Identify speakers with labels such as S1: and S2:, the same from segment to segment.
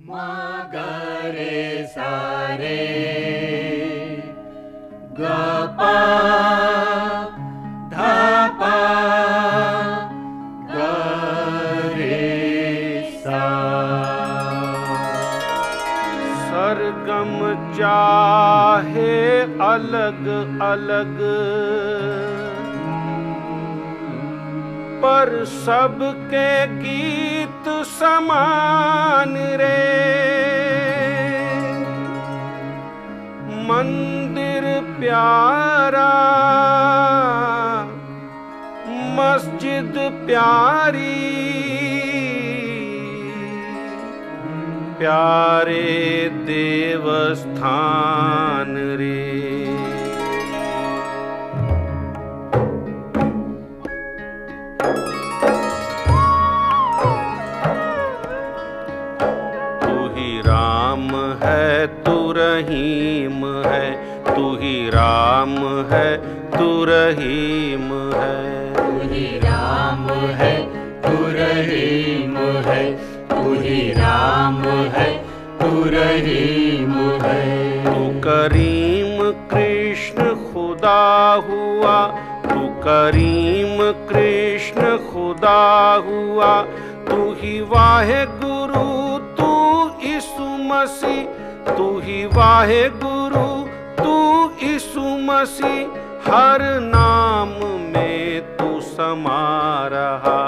S1: मगरे सारे। गपा धपा गरे सा।
S2: सरगम चाहे अलग अलग। ਪਰ ਸਭ ਕੇ ਗੀਤ ਸਮਾਨ ਰੇ। ਮੰਦਿਰ ਪਿਆਰਾ ਮਸਜਿਦ ਪਿਆਰੀ ਪਿਆਰੇ ਦੇਵ ਸਥਾਨ ਰੇ। राम है तू रहीम है तू ही राम है तू रहीम है।
S1: तू ही राम है तू रहीम है तू ही राम है तू रहीम है।
S2: तू करीम कृष्ण खुदा हुआ तू करीम कृष्ण खुदा हुआ तू ही वाहे गुरु मसीह तू ही वाहे गुरु तू यीशु मसीह, हर नाम में तू समा रहा,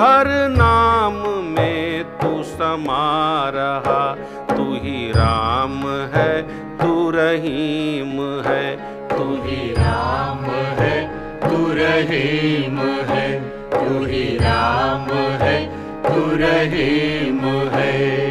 S2: हर नाम में तू समा रहा, तू ही राम है, तू रहीम है,
S1: तू ही राम है, तू रहीम है, तू ही राम है, तू रहीम है।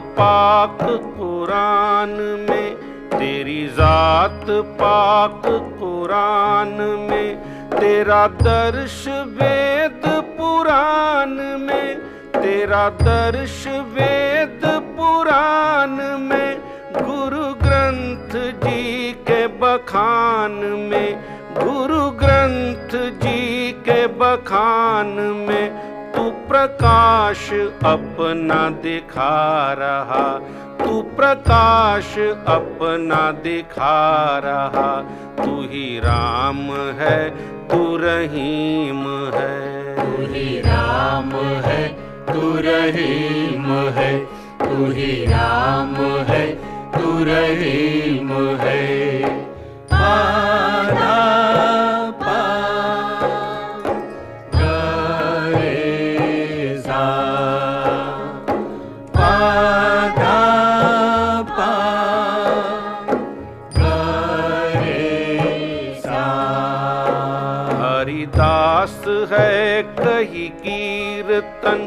S2: पाक कुरान में, तेरी जात पाक कुरान में, तेरा दर्श वेद पुराण में, तेरा दर्श वेद पुराण में, गुरु ग्रंथ जी के बखान में, गुरु ग्रंथ जी के बखान में प्रकाश अपना दिखा रहा। तू प्रकाश अपना दिखा रहा। तू ही राम है, तू रहीम है।
S1: तू ही राम है, तू रहीम है। तू ही राम है, तू रहीम है।
S2: है कही कीर्तन,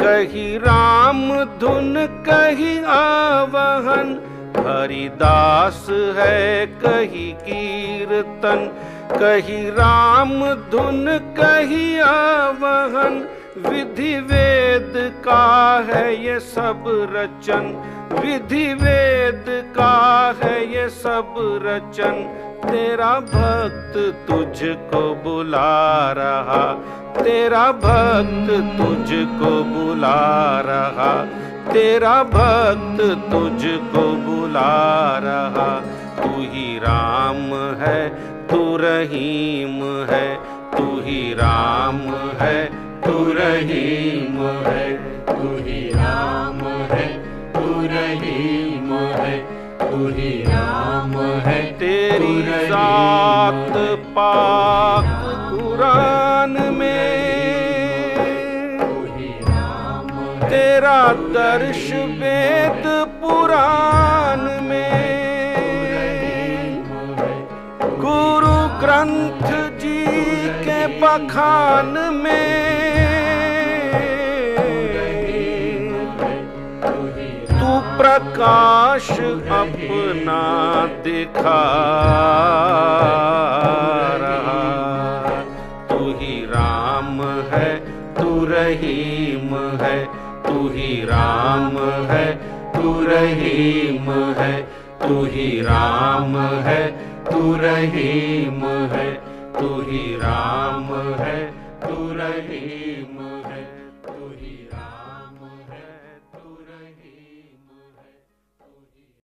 S2: कही राम धुन, कही आवहन। हरिदास है कही कीर्तन, कही राम धुन, कही आवहन। विधि वेद का है ये सब रचन, विधि वेद का ये सब रचन, तेरा भक्त तुझको बुला रहा। तेरा भक्त तुझको बुला रहा। तेरा भक्त तुझको बुला रहा। तू ही राम है, तू रहीम है, तू ही राम है, तू रहीम है,
S1: तू ही राम है, तू रहीम तू राम है।
S2: तेरी
S1: तू
S2: जात पाक कुरान में। तेरा दर्श वेद पुराण में। गुरु ग्रंथ जी के बखान में। प्रकाश अपना दिखा तू ही राम है, तू रहीम है, तू ही राम है, तू रहीम है, तू ही राम है, तू रहीम है, तू ही राम है, तू रहीम